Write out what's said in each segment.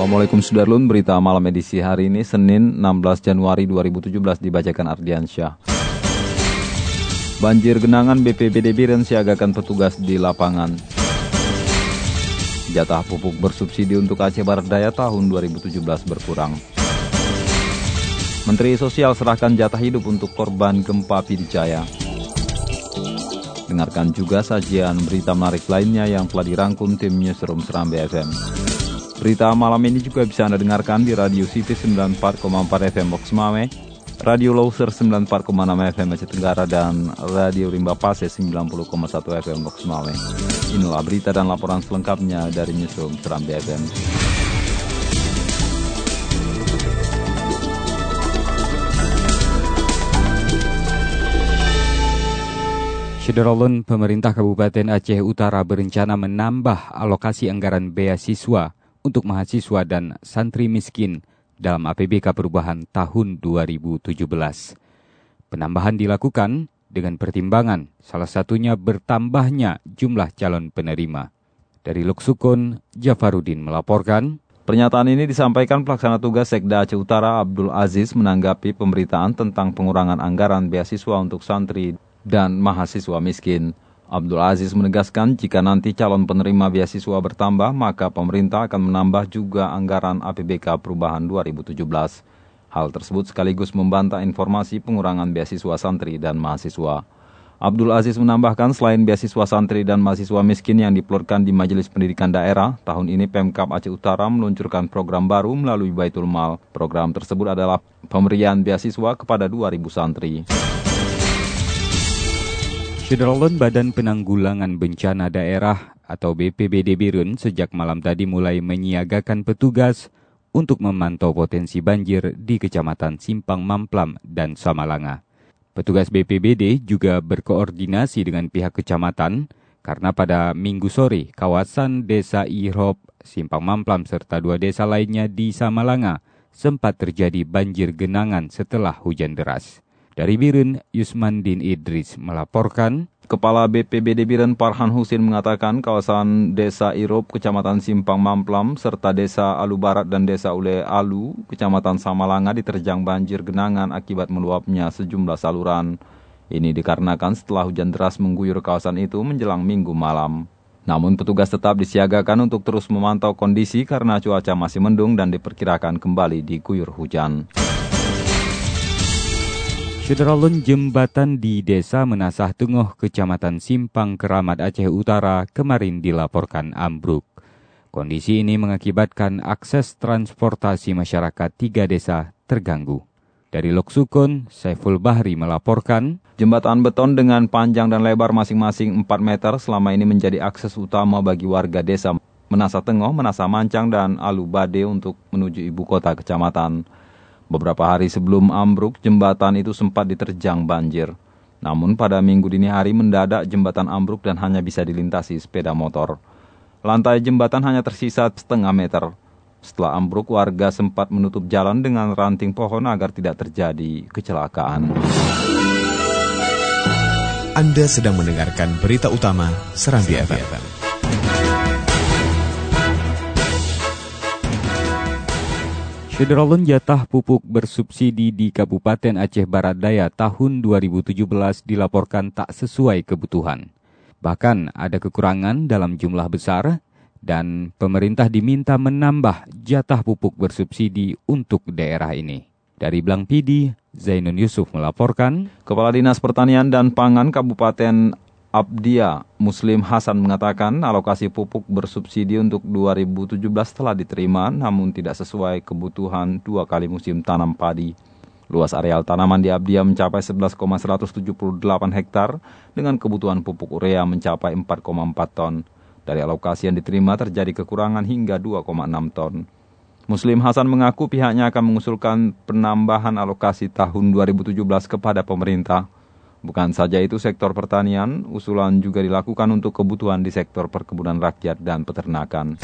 Assalamualaikum Sudarlun, berita malam edisi hari ini Senin 16 Januari 2017 dibacakan Ardiansyah. Banjir genangan BPBD Biren siagakan petugas di lapangan. Jatah pupuk bersubsidi untuk Aceh Barat Daya tahun 2017 berkurang. Menteri Sosial serahkan jatah hidup untuk korban gempa Pidijaya. Dengarkan juga sajian berita menarik lainnya yang telah dirangkum tim Newsroom Serambi FM. Berita malam ini juga bisa Anda dengarkan di Radio City 94,4 FM Box Mame, Radio Loser 94,6 FM Aceh Tenggara, dan Radio Rimba Pase 90,1 FM Box Mame. Inilah berita dan laporan selengkapnya dari Newsroom Serambi FM. Syederolun, pemerintah Kabupaten Aceh Utara berencana menambah alokasi anggaran beasiswa untuk mahasiswa dan santri miskin dalam APBK perubahan tahun 2017. Penambahan dilakukan dengan pertimbangan salah satunya bertambahnya jumlah calon penerima. Dari Luksukun, Jafarudin melaporkan, Pernyataan ini disampaikan pelaksana tugas Sekda Aceh Utara Abdul Aziz menanggapi pemberitaan tentang pengurangan anggaran beasiswa untuk santri dan mahasiswa miskin. Abdul Aziz menegaskan jika nanti calon penerima beasiswa bertambah, maka pemerintah akan menambah juga anggaran APBK perubahan 2017. Hal tersebut sekaligus membantah informasi pengurangan beasiswa santri dan mahasiswa. Abdul Aziz menambahkan selain beasiswa santri dan mahasiswa miskin yang diplorkan di Majelis Pendidikan Daerah, tahun ini Pemkap Aceh Utara meluncurkan program baru melalui Baitul Mal. Program tersebut adalah pemberian beasiswa kepada 2.000 santri. Syederolun Badan Penanggulangan Bencana Daerah atau BPBD Birun sejak malam tadi mulai menyiagakan petugas untuk memantau potensi banjir di Kecamatan Simpang Mamplam dan Samalanga. Petugas BPBD juga berkoordinasi dengan pihak kecamatan karena pada minggu sore kawasan Desa Irop, Simpang Mamplam serta dua desa lainnya di Samalanga sempat terjadi banjir genangan setelah hujan deras. Dari Birun, Yusmandin Idris melaporkan, Kepala BPBD Biren Parhan Husin mengatakan kawasan Desa Irop, Kecamatan Simpang Mamplam, serta Desa Alu Barat dan Desa Ule Alu, Kecamatan Samalanga diterjang banjir genangan akibat meluapnya sejumlah saluran. Ini dikarenakan setelah hujan deras mengguyur kawasan itu menjelang minggu malam. Namun petugas tetap disiagakan untuk terus memantau kondisi karena cuaca masih mendung dan diperkirakan kembali diguyur hujan. Syederolun jembatan di Desa Menasah Tunguh, Kecamatan Simpang, Keramat Aceh Utara kemarin dilaporkan ambruk. Kondisi ini mengakibatkan akses transportasi masyarakat tiga desa terganggu. Dari Loksukun, Saiful Bahri melaporkan, Jembatan beton dengan panjang dan lebar masing-masing 4 meter selama ini menjadi akses utama bagi warga desa Menasa Tengah, Menasa Mancang, dan Alu Bade untuk menuju ibu kota kecamatan. Beberapa hari sebelum ambruk, jembatan itu sempat diterjang banjir. Namun pada minggu dini hari mendadak jembatan ambruk dan hanya bisa dilintasi sepeda motor. Lantai jembatan hanya tersisa setengah meter. Setelah ambruk, warga sempat menutup jalan dengan ranting pohon agar tidak terjadi kecelakaan. Anda sedang mendengarkan berita utama Serambi FM. Syederolun jatah pupuk bersubsidi di Kabupaten Aceh Barat Daya tahun 2017 dilaporkan tak sesuai kebutuhan. Bahkan ada kekurangan dalam jumlah besar dan pemerintah diminta menambah jatah pupuk bersubsidi untuk daerah ini. Dari Blang Pidi, Zainun Yusuf melaporkan, Kepala Dinas Pertanian dan Pangan Kabupaten Abdia Muslim Hasan mengatakan alokasi pupuk bersubsidi untuk 2017 telah diterima namun tidak sesuai kebutuhan dua kali musim tanam padi. Luas areal tanaman di Abdia mencapai 11,178 hektar dengan kebutuhan pupuk urea mencapai 4,4 ton. Dari alokasi yang diterima terjadi kekurangan hingga 2,6 ton. Muslim Hasan mengaku pihaknya akan mengusulkan penambahan alokasi tahun 2017 kepada pemerintah. Bukan saja itu sektor pertanian, usulan juga dilakukan untuk kebutuhan di sektor perkebunan rakyat dan peternakan.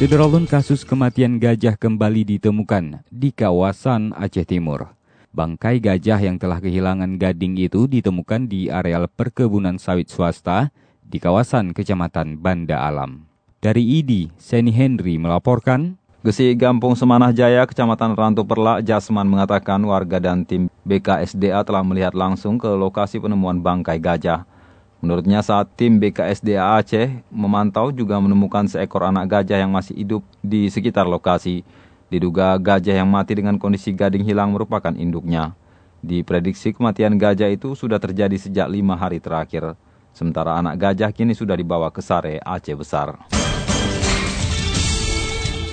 Sederolun kasus kematian gajah kembali ditemukan di kawasan Aceh Timur. Bangkai gajah yang telah kehilangan gading itu ditemukan di areal perkebunan sawit swasta di kawasan Kecamatan Banda Alam. Dari ID, Seni Henry melaporkan, Gesi Gampung Semanah Jaya, Kecamatan Rantu Perlak, Jasman mengatakan warga dan tim BKSDA telah melihat langsung ke lokasi penemuan bangkai gajah. Menurutnya saat tim BKSDA Aceh memantau juga menemukan seekor anak gajah yang masih hidup di sekitar lokasi. Diduga gajah yang mati dengan kondisi gading hilang merupakan induknya. Diprediksi kematian gajah itu sudah terjadi sejak lima hari terakhir. Sementara anak gajah kini sudah dibawa ke Sare, Aceh Besar.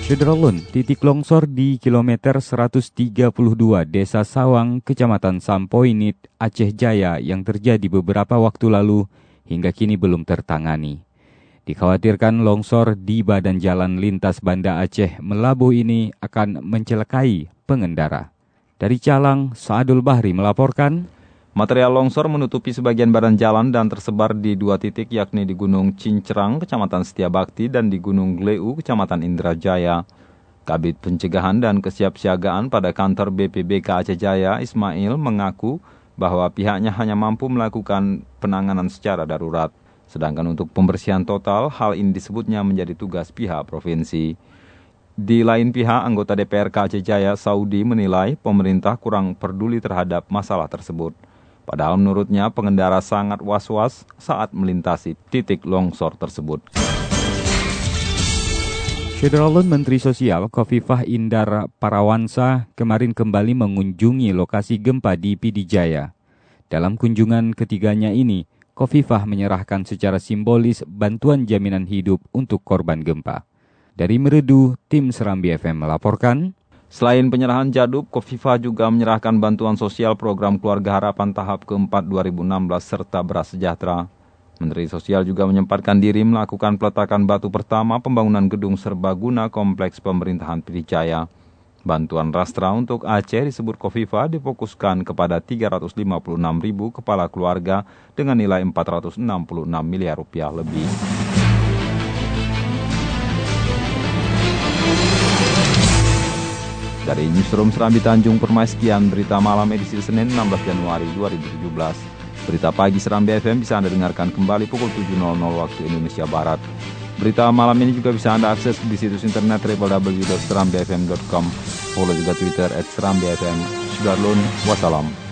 Cederolun, titik longsor di kilometer 132 Desa Sawang, Kecamatan Sampoinit, Aceh Jaya yang terjadi beberapa waktu lalu hingga kini belum tertangani. Dikhawatirkan longsor di badan jalan lintas Banda Aceh Melabu ini akan mencelakai pengendara. Dari Calang, Saadul Bahri melaporkan, Material longsor menutupi sebagian badan jalan dan tersebar di dua titik yakni di Gunung Cincerang, Kecamatan Setiabakti dan di Gunung Gleu, Kecamatan Indrajaya. Kabit Pencegahan dan Kesiapsiagaan pada kantor BPBK Aceh Jaya, Ismail, mengaku bahwa pihaknya hanya mampu melakukan penanganan secara darurat. Sedangkan untuk pembersihan total, hal ini disebutnya menjadi tugas pihak provinsi. Di lain pihak, anggota DPR Aceh Jaya, Saudi, menilai pemerintah kurang peduli terhadap masalah tersebut. Padahal menurutnya pengendara sangat was-was saat melintasi titik longsor tersebut. Federalun Menteri Sosial Kofifah Indar Parawansa kemarin kembali mengunjungi lokasi gempa di Pidijaya. Dalam kunjungan ketiganya ini, Kofifah menyerahkan secara simbolis bantuan jaminan hidup untuk korban gempa. Dari Meredu, tim Serambi FM melaporkan, Selain penyerahan jadub, Kofifa juga menyerahkan bantuan sosial program Keluarga Harapan tahap keempat 2016 serta beras sejahtera. Menteri Sosial juga menyempatkan diri melakukan peletakan batu pertama pembangunan gedung serbaguna kompleks pemerintahan Pidijaya. Bantuan rastra untuk Aceh disebut Kofifa difokuskan kepada 356 ribu kepala keluarga dengan nilai 466 miliar rupiah lebih. Dari Newsroom Serambi Tanjung Permaiskian, berita malam edisi Senin 16 Januari 2017. Berita pagi Serambi FM bisa Anda dengarkan kembali pukul 7.00 waktu Indonesia Barat. Berita malam ini juga bisa Anda akses di situs internet www.serambifm.com. Follow juga Twitter at Serambi FM. Sudarlun, wassalam.